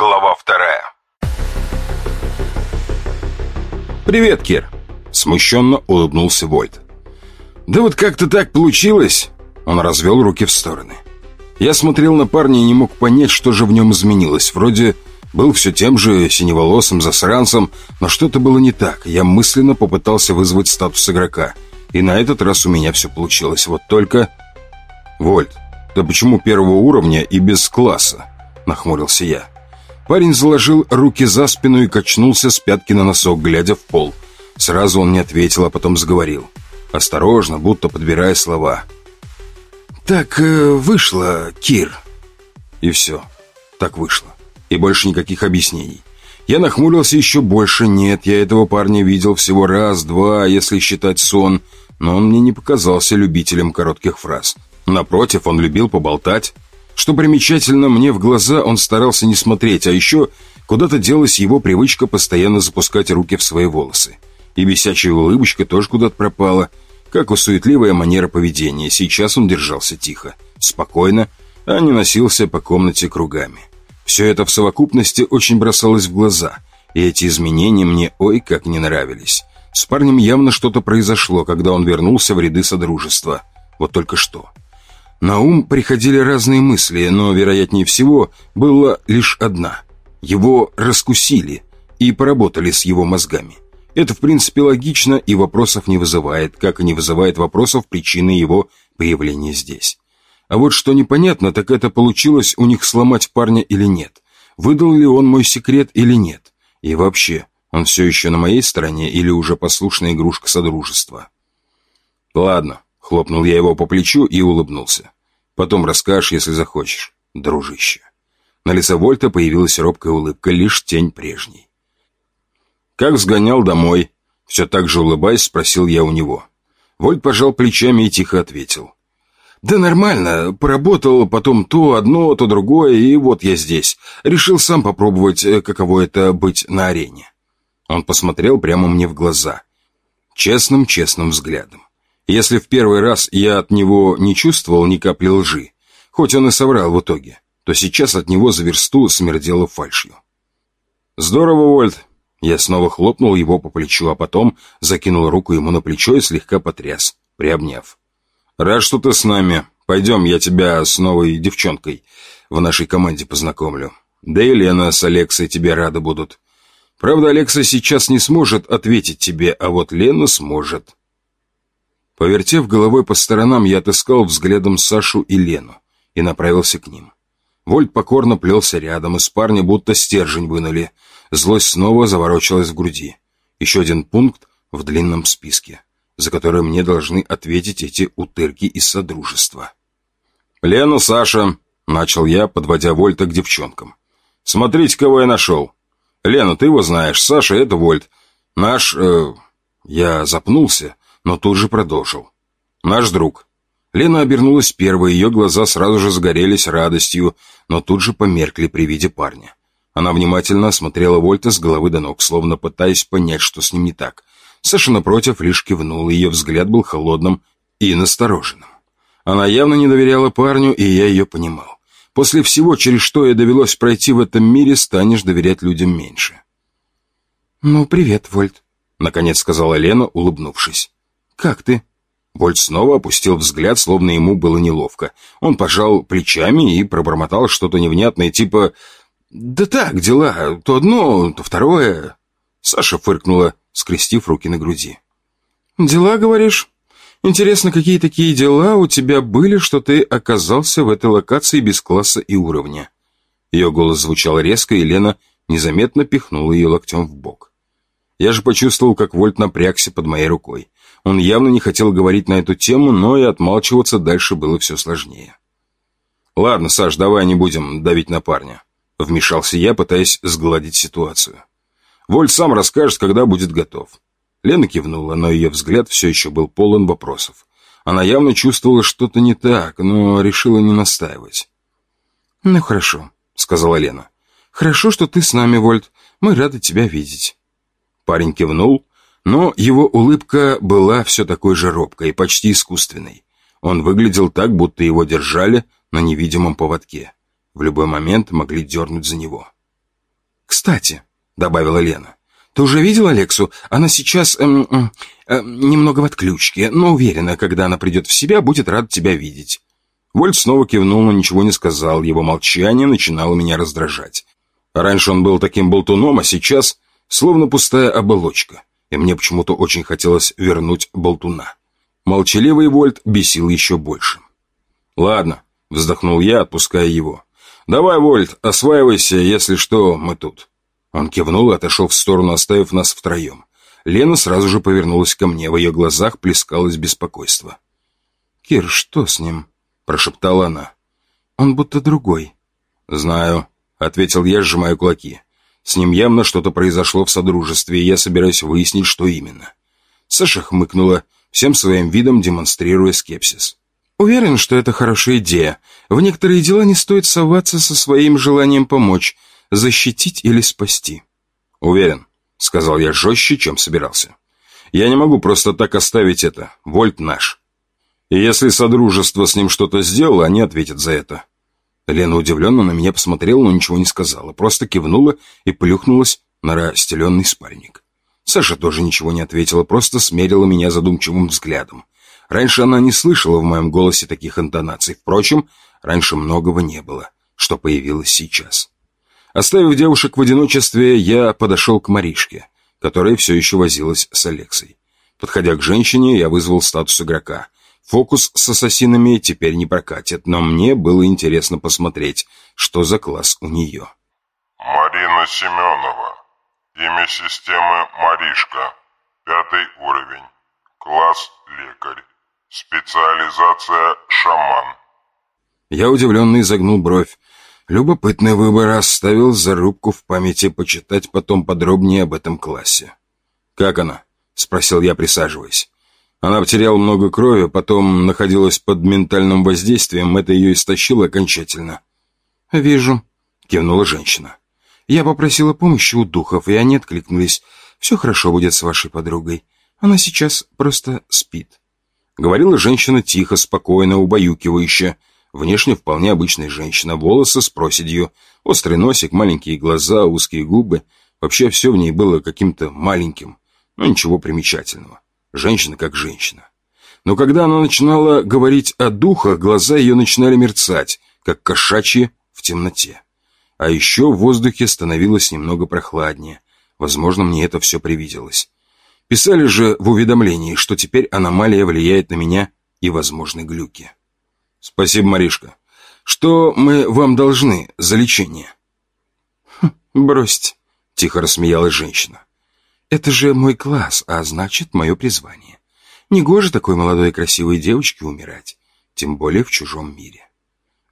Глава вторая. «Привет, Кир!» — смущенно улыбнулся Вольт. «Да вот как-то так получилось!» Он развел руки в стороны. Я смотрел на парня и не мог понять, что же в нем изменилось. Вроде был все тем же синеволосым засранцем, но что-то было не так. Я мысленно попытался вызвать статус игрока. И на этот раз у меня все получилось. Вот только... «Вольт, да почему первого уровня и без класса?» — нахмурился я. Парень заложил руки за спину и качнулся с пятки на носок, глядя в пол. Сразу он не ответил, а потом заговорил. Осторожно, будто подбирая слова. «Так э, вышло, Кир». И все. Так вышло. И больше никаких объяснений. Я нахмурился еще больше. Нет, я этого парня видел всего раз, два, если считать сон. Но он мне не показался любителем коротких фраз. Напротив, он любил поболтать. Что примечательно, мне в глаза он старался не смотреть, а еще куда-то делась его привычка постоянно запускать руки в свои волосы. И бесячая улыбочка тоже куда-то пропала, как у суетливая манера поведения. Сейчас он держался тихо, спокойно, а не носился по комнате кругами. Все это в совокупности очень бросалось в глаза, и эти изменения мне ой как не нравились. С парнем явно что-то произошло, когда он вернулся в ряды Содружества. Вот только что. На ум приходили разные мысли, но, вероятнее всего, была лишь одна. Его раскусили и поработали с его мозгами. Это, в принципе, логично и вопросов не вызывает, как и не вызывает вопросов причины его появления здесь. А вот что непонятно, так это получилось у них сломать парня или нет. Выдал ли он мой секрет или нет. И вообще, он все еще на моей стороне или уже послушная игрушка Содружества? Ладно, Хлопнул я его по плечу и улыбнулся. Потом расскажешь, если захочешь, дружище. На лице Вольта появилась робкая улыбка, лишь тень прежней. «Как сгонял домой?» Все так же улыбаясь, спросил я у него. Вольт пожал плечами и тихо ответил. «Да нормально. Поработал, потом то одно, то другое, и вот я здесь. Решил сам попробовать, э, каково это быть на арене». Он посмотрел прямо мне в глаза. Честным-честным взглядом. Если в первый раз я от него не чувствовал ни капли лжи, хоть он и соврал в итоге, то сейчас от него за версту смердело фальшью. «Здорово, Вольт!» Я снова хлопнул его по плечу, а потом закинул руку ему на плечо и слегка потряс, приобняв. «Рад, что ты с нами. Пойдем, я тебя с новой девчонкой в нашей команде познакомлю. Да и Лена с Алексой тебе рады будут. Правда, Алекса сейчас не сможет ответить тебе, а вот Лена сможет». Повертев головой по сторонам, я отыскал взглядом Сашу и Лену и направился к ним. Вольт покорно плелся рядом, из парня будто стержень вынули. Злость снова заворочилась в груди. Еще один пункт в длинном списке, за который мне должны ответить эти утырки из Содружества. «Лена, Саша!» — начал я, подводя Вольта к девчонкам. «Смотрите, кого я нашел. Лена, ты его знаешь, Саша — это Вольт. Наш...» э, Я запнулся, но тут же продолжил. «Наш друг». Лена обернулась первой, ее глаза сразу же загорелись радостью, но тут же померкли при виде парня. Она внимательно осмотрела Вольта с головы до ног, словно пытаясь понять, что с ним не так. Саша, напротив, лишь кивнул, ее взгляд был холодным и настороженным. Она явно не доверяла парню, и я ее понимал. После всего, через что ей довелось пройти в этом мире, станешь доверять людям меньше. «Ну, привет, Вольт», — наконец сказала Лена, улыбнувшись. «Как ты?» Вольт снова опустил взгляд, словно ему было неловко. Он пожал плечами и пробормотал что-то невнятное, типа «Да так, дела, то одно, то второе». Саша фыркнула, скрестив руки на груди. «Дела, говоришь? Интересно, какие такие дела у тебя были, что ты оказался в этой локации без класса и уровня?» Ее голос звучал резко, и Лена незаметно пихнула ее локтем в бок. Я же почувствовал, как Вольт напрягся под моей рукой. Он явно не хотел говорить на эту тему, но и отмалчиваться дальше было все сложнее. «Ладно, Саш, давай не будем давить на парня», — вмешался я, пытаясь сгладить ситуацию. «Вольт сам расскажет, когда будет готов». Лена кивнула, но ее взгляд все еще был полон вопросов. Она явно чувствовала что-то не так, но решила не настаивать. «Ну хорошо», — сказала Лена. «Хорошо, что ты с нами, Вольт. Мы рады тебя видеть». Парень кивнул, но его улыбка была все такой же робкой, почти искусственной. Он выглядел так, будто его держали на невидимом поводке. В любой момент могли дернуть за него. «Кстати», — добавила Лена, — «ты уже видел Алексу? Она сейчас эм, эм, эм, немного в отключке, но уверена, когда она придет в себя, будет рада тебя видеть». Вольт снова кивнул, но ничего не сказал. Его молчание начинало меня раздражать. Раньше он был таким болтуном, а сейчас словно пустая оболочка. И мне почему-то очень хотелось вернуть болтуна. Молчаливый Вольт бесил еще больше. «Ладно», — вздохнул я, отпуская его. «Давай, Вольт, осваивайся, если что, мы тут». Он кивнул и отошел в сторону, оставив нас втроем. Лена сразу же повернулась ко мне, в ее глазах плескалось беспокойство. «Кир, что с ним?» — прошептала она. «Он будто другой». «Знаю», — ответил я, сжимая кулаки. «С ним явно что-то произошло в Содружестве, и я собираюсь выяснить, что именно». Саша хмыкнула, всем своим видом демонстрируя скепсис. Уверен, что это хорошая идея. В некоторые дела не стоит соваться со своим желанием помочь, защитить или спасти. Уверен, сказал я жестче, чем собирался. Я не могу просто так оставить это. Вольт наш. И если Содружество с ним что-то сделало, они ответят за это. Лена удивленно на меня посмотрела, но ничего не сказала, просто кивнула и плюхнулась на расстеленный спальник. Саша тоже ничего не ответила, просто смерила меня задумчивым взглядом. Раньше она не слышала в моем голосе таких интонаций. Впрочем, раньше многого не было, что появилось сейчас. Оставив девушек в одиночестве, я подошел к Маришке, которая все еще возилась с Алексой. Подходя к женщине, я вызвал статус игрока. Фокус с ассасинами теперь не прокатит, но мне было интересно посмотреть, что за класс у нее. Марина Семенова. Имя системы Маришка. Пятый уровень. Класс лекарь. Специализация шаман. Я удивленно изогнул бровь. Любопытный выбор оставил зарубку в памяти почитать потом подробнее об этом классе. «Как она?» — спросил я, присаживаясь. Она потеряла много крови, потом находилась под ментальным воздействием, это ее истощило окончательно. «Вижу», — кивнула женщина. «Я попросила помощи у духов, и они откликнулись. Все хорошо будет с вашей подругой. Она сейчас просто спит». Говорила женщина тихо, спокойно, убаюкивающе. Внешне вполне обычная женщина, волосы с проседью, острый носик, маленькие глаза, узкие губы. Вообще все в ней было каким-то маленьким, но ничего примечательного. Женщина как женщина. Но когда она начинала говорить о духах, глаза ее начинали мерцать, как кошачьи в темноте. А еще в воздухе становилось немного прохладнее. Возможно, мне это все привиделось. Писали же в уведомлении, что теперь аномалия влияет на меня и возможны глюки. Спасибо, Маришка. Что мы вам должны за лечение? Хм, бросьте, тихо рассмеялась женщина. Это же мой класс, а значит, мое призвание. Негоже такой молодой и красивой девочке умирать, тем более в чужом мире.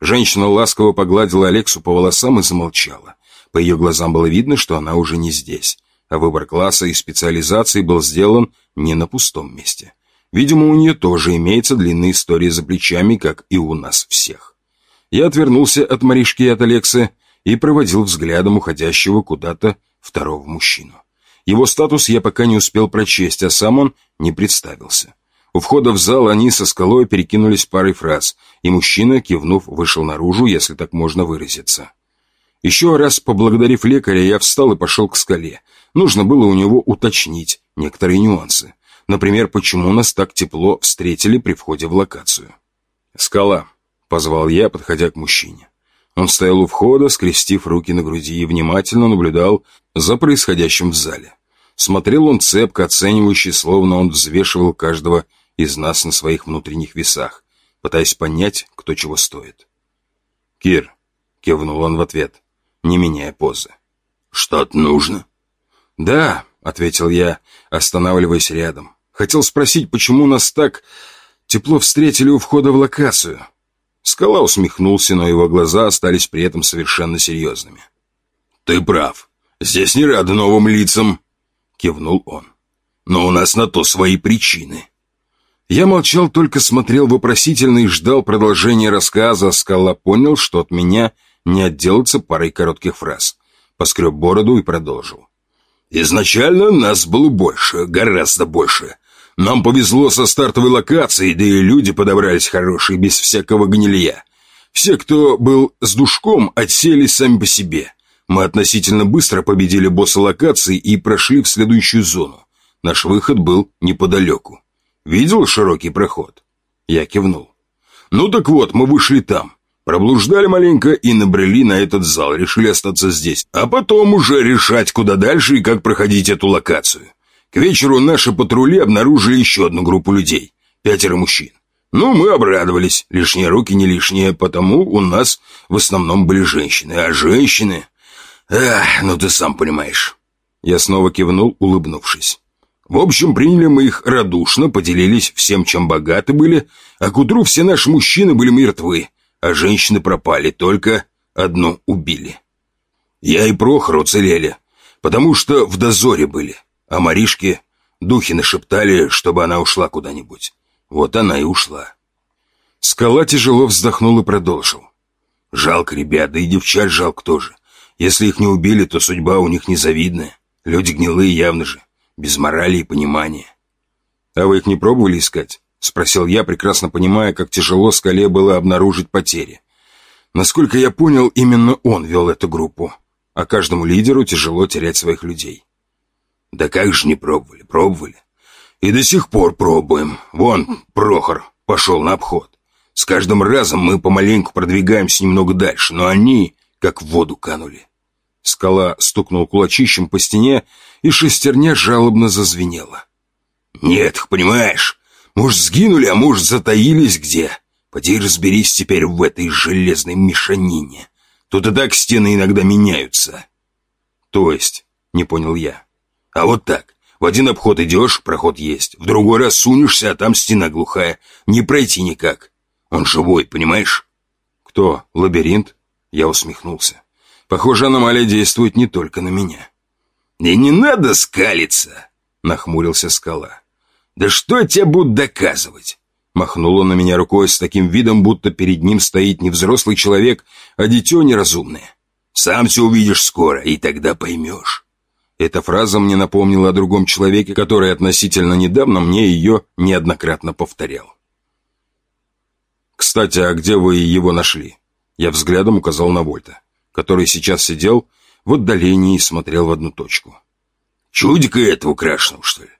Женщина ласково погладила Алексу по волосам и замолчала. По ее глазам было видно, что она уже не здесь а выбор класса и специализации был сделан не на пустом месте. Видимо, у нее тоже имеется длинная история за плечами, как и у нас всех. Я отвернулся от Маришки и от Алексы и проводил взглядом уходящего куда-то второго мужчину. Его статус я пока не успел прочесть, а сам он не представился. У входа в зал они со скалой перекинулись парой фраз, и мужчина, кивнув, вышел наружу, если так можно выразиться. Еще раз поблагодарив лекаря, я встал и пошел к скале, Нужно было у него уточнить некоторые нюансы. Например, почему нас так тепло встретили при входе в локацию. «Скала», — позвал я, подходя к мужчине. Он стоял у входа, скрестив руки на груди и внимательно наблюдал за происходящим в зале. Смотрел он цепко, оценивающий, словно он взвешивал каждого из нас на своих внутренних весах, пытаясь понять, кто чего стоит. «Кир», — кивнул он в ответ, не меняя позы. «Что-то нужно?» «Да», — ответил я, останавливаясь рядом. «Хотел спросить, почему нас так тепло встретили у входа в локацию?» Скала усмехнулся, но его глаза остались при этом совершенно серьезными. «Ты прав. Здесь не рады новым лицам», — кивнул он. «Но у нас на то свои причины». Я молчал, только смотрел вопросительно и ждал продолжения рассказа. Скала понял, что от меня не отделаться парой коротких фраз. Поскреб бороду и продолжил. Изначально нас было больше, гораздо больше. Нам повезло со стартовой локацией, да и люди подобрались хорошие, без всякого гнилья. Все, кто был с душком, отсели сами по себе. Мы относительно быстро победили босса локации и прошли в следующую зону. Наш выход был неподалеку. Видел широкий проход? Я кивнул. Ну так вот, мы вышли там. Проблуждали маленько и набрели на этот зал, решили остаться здесь. А потом уже решать, куда дальше и как проходить эту локацию. К вечеру наши патрули обнаружили еще одну группу людей. Пятеро мужчин. Ну, мы обрадовались. Лишние руки не лишние, потому у нас в основном были женщины. А женщины... Эх, ну ты сам понимаешь. Я снова кивнул, улыбнувшись. В общем, приняли мы их радушно, поделились всем, чем богаты были, а к утру все наши мужчины были мертвы, а женщины пропали, только одну убили. Я и Прохор уцелели, потому что в дозоре были, а Маришке духи нашептали, чтобы она ушла куда-нибудь. Вот она и ушла. Скала тяжело вздохнул и продолжил. Жалко ребят, да и девчат жалко тоже. Если их не убили, то судьба у них незавидная. Люди гнилые явно же, без морали и понимания. «А вы их не пробовали искать?» — спросил я, прекрасно понимая, как тяжело скале было обнаружить потери. Насколько я понял, именно он вел эту группу, а каждому лидеру тяжело терять своих людей. «Да как же не пробовали, пробовали. И до сих пор пробуем. Вон, Прохор пошел на обход. С каждым разом мы помаленьку продвигаемся немного дальше, но они как в воду канули. Скала стукнул кулачищем по стене, и шестерня жалобно зазвенела. «Нет, понимаешь, может, сгинули, а может, затаились где. Поди разберись теперь в этой железной мешанине. Тут и так стены иногда меняются». «То есть?» — не понял я. «А вот так. В один обход идешь, проход есть. В другой раз сунешься, а там стена глухая. Не пройти никак. Он живой, понимаешь? Кто? Лабиринт? Я усмехнулся. Похоже, аномалия действует не только на меня. И не надо скалиться, нахмурился скала. Да что я тебе буду доказывать? Махнула на меня рукой с таким видом, будто перед ним стоит не взрослый человек, а дитё неразумное. Сам все увидишь скоро, и тогда поймешь. Эта фраза мне напомнила о другом человеке, который относительно недавно мне ее неоднократно повторял. «Кстати, а где вы его нашли?» Я взглядом указал на Вольта, который сейчас сидел в отдалении и смотрел в одну точку. «Чудика этого крашеного, что ли?»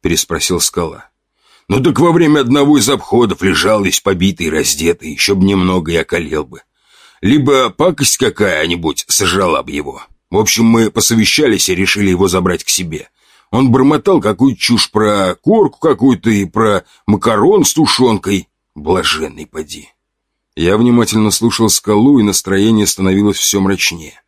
переспросил скала. «Ну так во время одного из обходов лежал весь побитый, раздетый, еще бы немного и околел бы. Либо пакость какая-нибудь сожрала бы его». В общем, мы посовещались и решили его забрать к себе. Он бормотал какую-то чушь про корку какую-то и про макарон с тушенкой. Блаженный поди. Я внимательно слушал скалу, и настроение становилось все мрачнее.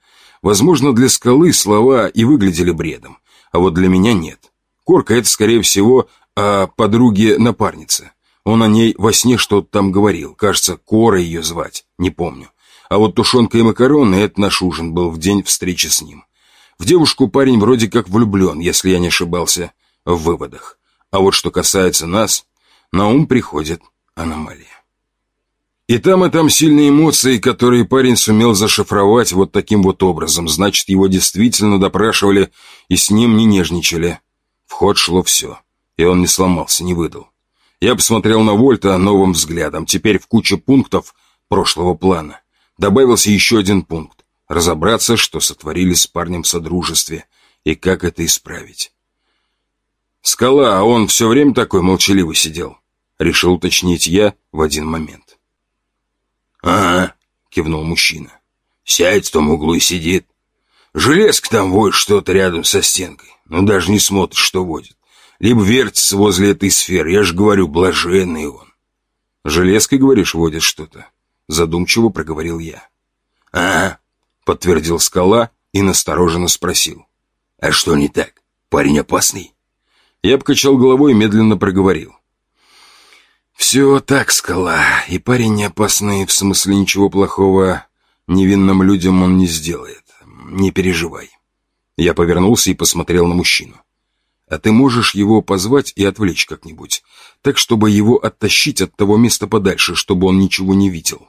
Возможно, для скалы слова и выглядели бредом, а вот для меня нет. Корка — это, скорее всего, о подруге-напарнице. Он о ней во сне что-то там говорил. Кажется, Кора ее звать, не помню. А вот тушенка и макароны — это наш ужин был в день встречи с ним. В девушку парень вроде как влюблен, если я не ошибался, в выводах. А вот что касается нас, на ум приходит аномалия. И там, и там сильные эмоции, которые парень сумел зашифровать вот таким вот образом. Значит, его действительно допрашивали и с ним не нежничали. В ход шло все, и он не сломался, не выдал. Я посмотрел на Вольта новым взглядом, теперь в куче пунктов прошлого плана. Добавился еще один пункт – разобраться, что сотворили с парнем в содружестве, и как это исправить. «Скала, а он все время такой молчаливый сидел?» – решил уточнить я в один момент. «Ага», — кивнул мужчина. «Сядь в том углу и сидит. Железка там водит что-то рядом со стенкой, но даже не смотрит, что водит. Либо вертится возле этой сферы, я же говорю, блаженный он». «Железкой, говоришь, водит что-то?» Задумчиво проговорил я. «Ага», — подтвердил скала и настороженно спросил. «А что не так? Парень опасный?» Я покачал головой и медленно проговорил. «Все так, скала, и парень не опасный, в смысле ничего плохого невинным людям он не сделает. Не переживай». Я повернулся и посмотрел на мужчину. «А ты можешь его позвать и отвлечь как-нибудь, так, чтобы его оттащить от того места подальше, чтобы он ничего не видел?»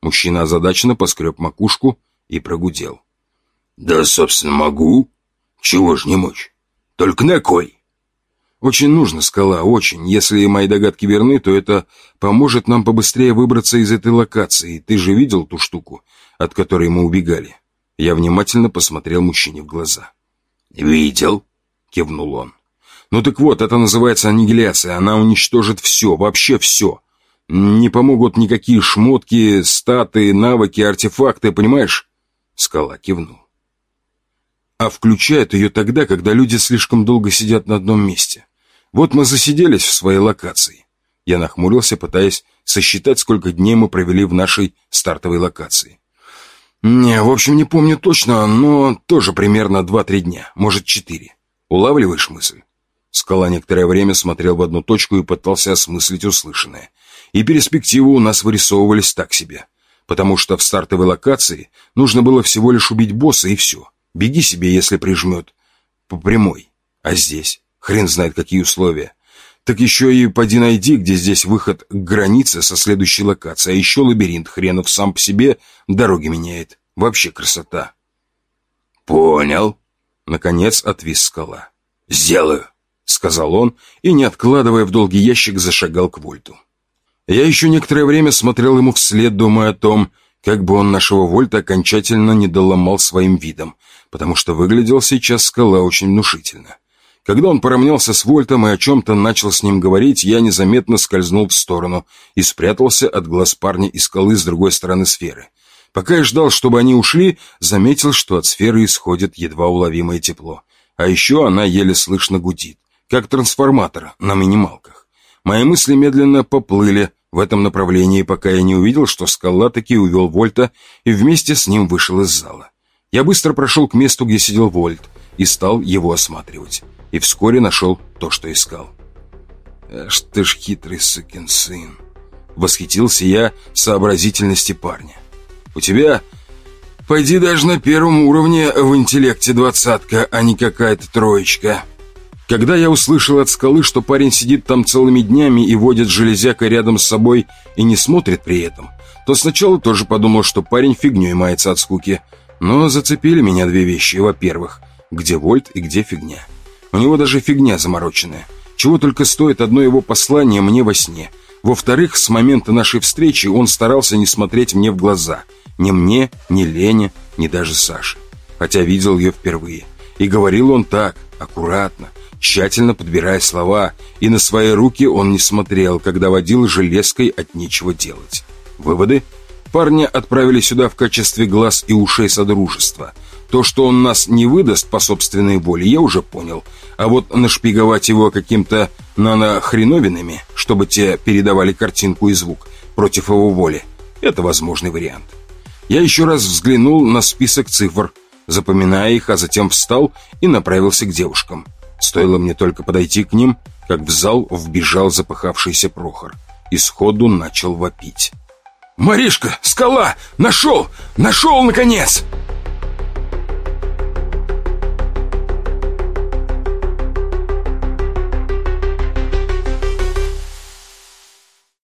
Мужчина озадаченно поскреб макушку и прогудел. «Да, собственно, могу. Чего ж не мочь? Только на кой?» «Очень нужно, скала, очень. Если мои догадки верны, то это поможет нам побыстрее выбраться из этой локации. Ты же видел ту штуку, от которой мы убегали?» Я внимательно посмотрел мужчине в глаза. «Видел?» — кивнул он. «Ну так вот, это называется аннигиляция. Она уничтожит все, вообще все. Не помогут никакие шмотки, статы, навыки, артефакты, понимаешь?» Скала кивнул. «А включает ее тогда, когда люди слишком долго сидят на одном месте. Вот мы засиделись в своей локации». Я нахмурился, пытаясь сосчитать, сколько дней мы провели в нашей стартовой локации. «Не, в общем, не помню точно, но тоже примерно два-три дня, может, четыре. Улавливаешь мысль?» Скала некоторое время смотрел в одну точку и пытался осмыслить услышанное. И перспективы у нас вырисовывались так себе. Потому что в стартовой локации нужно было всего лишь убить босса и все. Беги себе, если прижмет. По прямой. А здесь? Хрен знает, какие условия. Так еще и поди найди, где здесь выход к границе со следующей локацией, а еще лабиринт хренов сам по себе дороги меняет. Вообще красота. Понял. Наконец отвис скала. Сделаю, сказал он и, не откладывая в долгий ящик, зашагал к Вольту. Я еще некоторое время смотрел ему вслед, думая о том, как бы он нашего Вольта окончательно не доломал своим видом, потому что выглядел сейчас скала очень внушительно. Когда он поравнялся с Вольтом и о чем-то начал с ним говорить, я незаметно скользнул в сторону и спрятался от глаз парня из скалы с другой стороны сферы. Пока я ждал, чтобы они ушли, заметил, что от сферы исходит едва уловимое тепло. А еще она еле слышно гудит, как трансформатор на минималках. Мои мысли медленно поплыли в этом направлении, пока я не увидел, что скала таки увел Вольта и вместе с ним вышел из зала. Я быстро прошел к месту, где сидел Вольт, и стал его осматривать и вскоре нашел то, что искал. «Аж ты ж хитрый сукин сын!» Восхитился я сообразительности парня. «У тебя, пойди даже на первом уровне в интеллекте двадцатка, а не какая-то троечка». Когда я услышал от скалы, что парень сидит там целыми днями и водит железяка рядом с собой и не смотрит при этом, то сначала тоже подумал, что парень фигней мается от скуки. Но зацепили меня две вещи. Во-первых, где вольт и где фигня. У него даже фигня замороченная. Чего только стоит одно его послание мне во сне. Во-вторых, с момента нашей встречи он старался не смотреть мне в глаза. Ни мне, ни Лене, ни даже Саше. Хотя видел ее впервые. И говорил он так, аккуратно, тщательно подбирая слова, и на свои руки он не смотрел, когда водил железкой от нечего делать. Выводы? Парня отправили сюда в качестве глаз и ушей Содружества. То, что он нас не выдаст по собственной воле, я уже понял. А вот нашпиговать его каким-то нанохреновинами, чтобы те передавали картинку и звук против его воли, это возможный вариант. Я еще раз взглянул на список цифр, запоминая их, а затем встал и направился к девушкам. Стоило мне только подойти к ним, как в зал вбежал запыхавшийся Прохор и сходу начал вопить. «Маришка! Скала! Нашел! Нашел, наконец!»